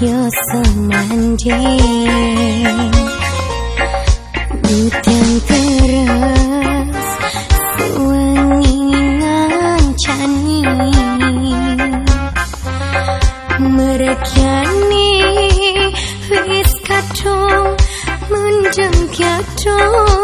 yo semandi Hutan teras Suwengi ngancani Merekyani Wis kadung Menjengkyatong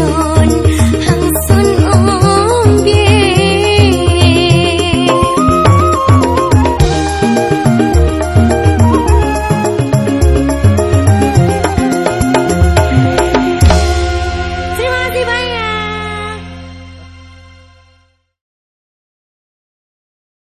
chun